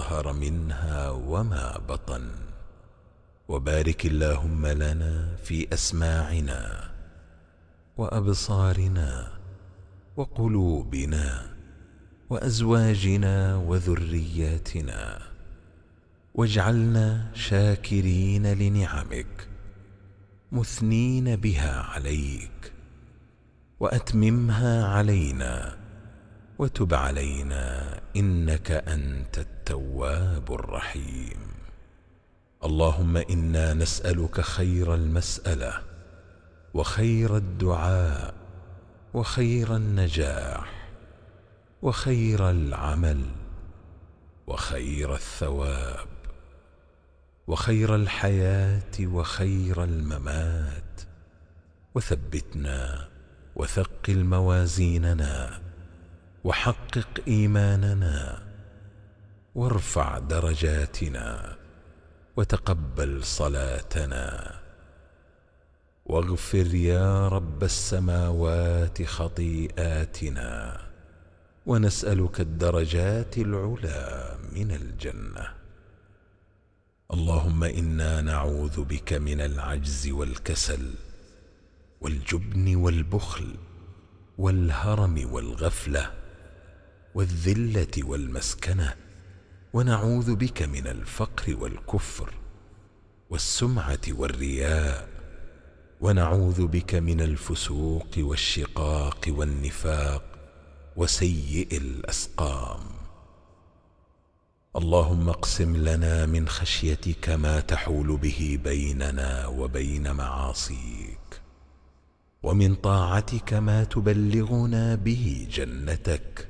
ظهر منها وما بطن. وبارك اللهم لنا في أسماعنا وأبصارنا وقلوبنا وأزواجنا وذرياتنا. واجعلنا شاكرين لنعمك مثنين بها عليك وأتممها علينا وتب علينا إنك أنت التواب الرحيم. اللهم إنا نسألك خير المسألة وخير الدعاء وخير النجاح وخير العمل وخير الثواب وخير الحياة وخير الممات. وثبتنا وثقل موازيننا وحقق إيماننا وارفع درجاتنا وتقبل صلاتنا واغفر يا رب السماوات خطيئاتنا ونسألك الدرجات العلا من الجنة. اللهم إنا نعوذ بك من العجز والكسل والجبن والبخل والهرم والغفلة والذلة والمسكنة ونعوذ بك من الفقر والكفر والسمعة والرياء ونعوذ بك من الفسوق والشقاق والنفاق وسيء الأسقام. اللهم اقسم لنا من خشيتك ما تحول به بيننا وبين معاصيك ومن طاعتك ما تبلغنا به جنتك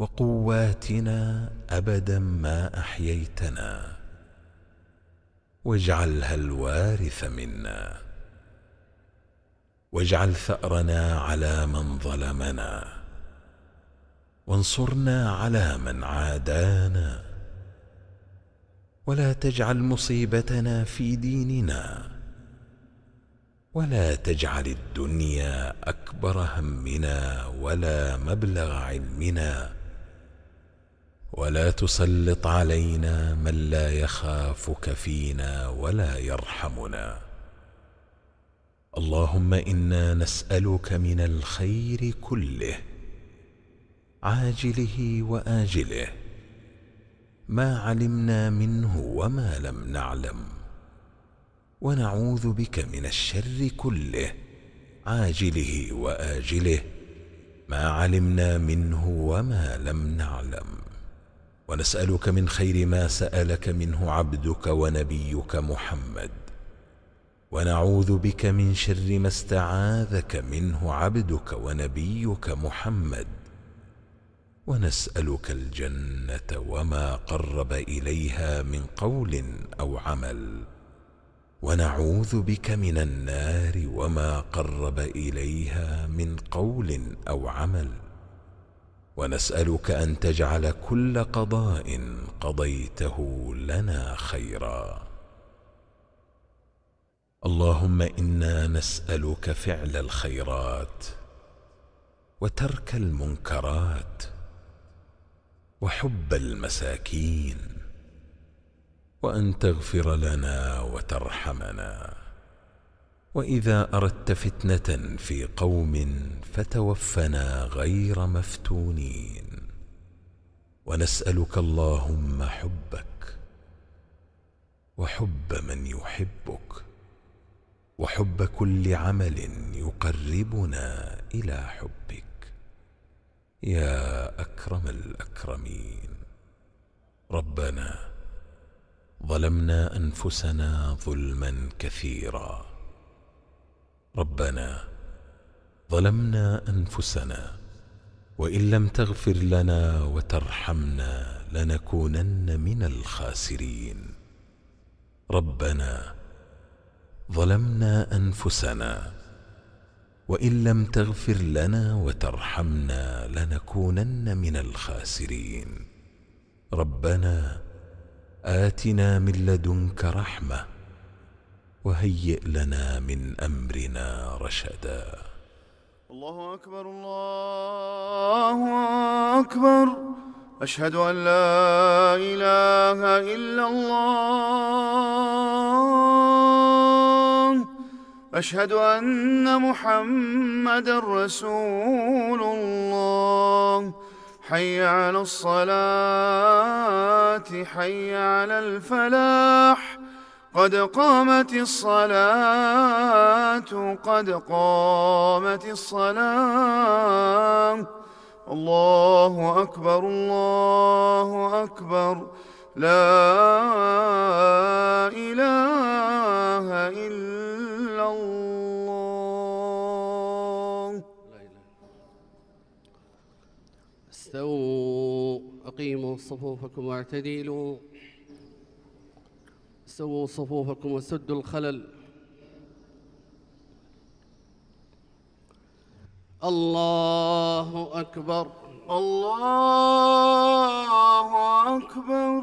وقواتنا أبدا ما أحييتنا. واجعلها الوارث منا. واجعل ثأرنا على من ظلمنا. وانصرنا على من عادانا. ولا تجعل مصيبتنا في ديننا. ولا تجعل الدنيا أكبر همنا ولا مبلغ علمنا. ولا تسلط علينا من لا يخافك فينا ولا يرحمنا. اللهم إنا نسألك من الخير كله عاجله وآجله ما علمنا منه وما لم نعلم. ونعوذ بك من الشر كله عاجله وآجله ما علمنا منه وما لم نعلم. ونسألك من خير ما سألك منه عبدك ونبيك محمد. ونعوذ بك من شر ما استعاذك منه عبدك ونبيك محمد. ونسألك الجنة وما قرب إليها من قول أو عمل. ونعوذ بك من النار وما قرب إليها من قول أو عمل. ونسألك أن تجعل كل قضاء قضيته لنا خيرا. اللهم إنا نسألك فعل الخيرات وترك المنكرات وحب المساكين وأن تغفر لنا وترحمنا. وإذا أردت فتنة في قوم فتوفنا غير مفتونين. ونسألك اللهم حبك وحب من يحبك وحب كل عمل يقربنا إلى حبك. يا أكرم الأكرمين ربنا ظلمنا أنفسنا ظلما كثيرا. ربنا ظلمنا أنفسنا وإن لم تغفر لنا وترحمنا لنكونن من الخاسرين. ربنا ظلمنا أنفسنا وإن لم تغفر لنا وترحمنا لنكونن من الخاسرين. ربنا آتنا من لدنك رحمة وهيئ لنا من أمرنا رشدا. الله أكبر الله أكبر. أشهد أن لا إله إلا الله. أشهد أن محمدا رسول الله. حي على الصلاة حي على الفلاح. قد قامت الصلاة قد قامت الصلاة. الله أكبر الله أكبر. لا إله إلا الله. استووا أقيموا صفوفكم واعتدلوا. سووا صفوفكم وسدوا الخلل. الله أكبر. الله أكبر.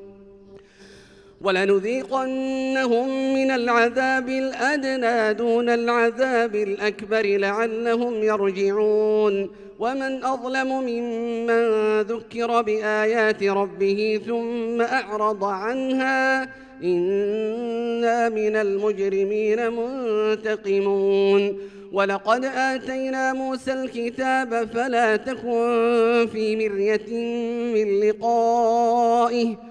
ولنذيقنهم من العذاب الأدنى دون العذاب الأكبر لعلهم يرجعون. ومن أظلم ممن ذكر بآيات ربه ثم أعرض عنها إنا من المجرمين منتقمون. ولقد آتينا موسى الكتاب فلا تكن في مرية من لقائه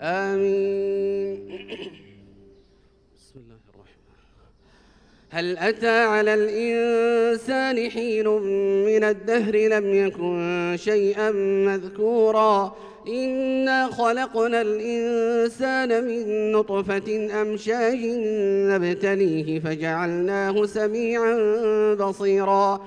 آمين. بسم الله الرحمن هل أتى على الإنسان حين من الدهر لم يكن شيئا مذكورا؟ إنا خلقنا الإنسان من نطفة أمشاج نبتليه فجعلناه سميعا بصيرا.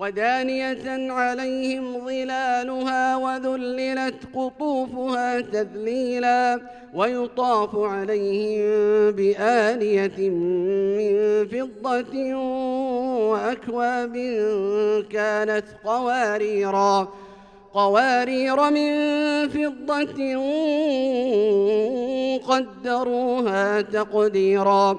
ودانية عليهم ظلالها وذللت قطوفها تذليلا ويطاف عليهم بآنية من فضة وأكواب كانت قواريرا قوارير من فضة قدروها تقديرا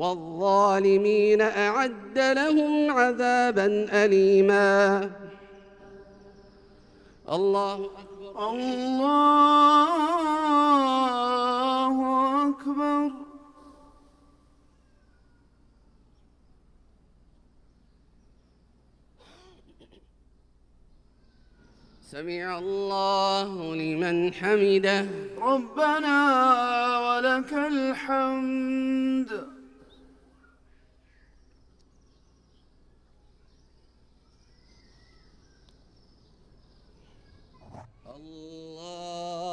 والظالمين أعد لهم عذابا أليما. الله أكبر. الله أكبر. سمع الله لمن حمده. ربنا ولك الحمد.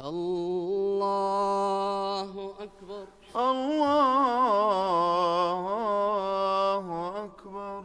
الله أكبر الله أكبر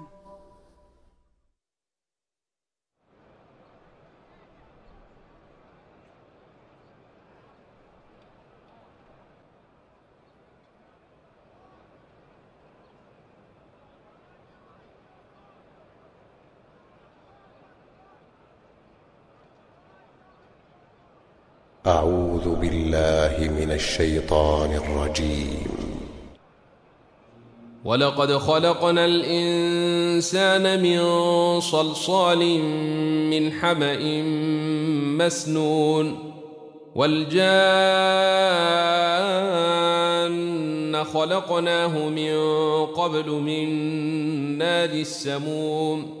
أعوذ بالله من الشيطان الرجيم. ولقد خلقنا الإنسان من صلصال من حمأ مسنون والجان خلقناه من قبل من نار السموم.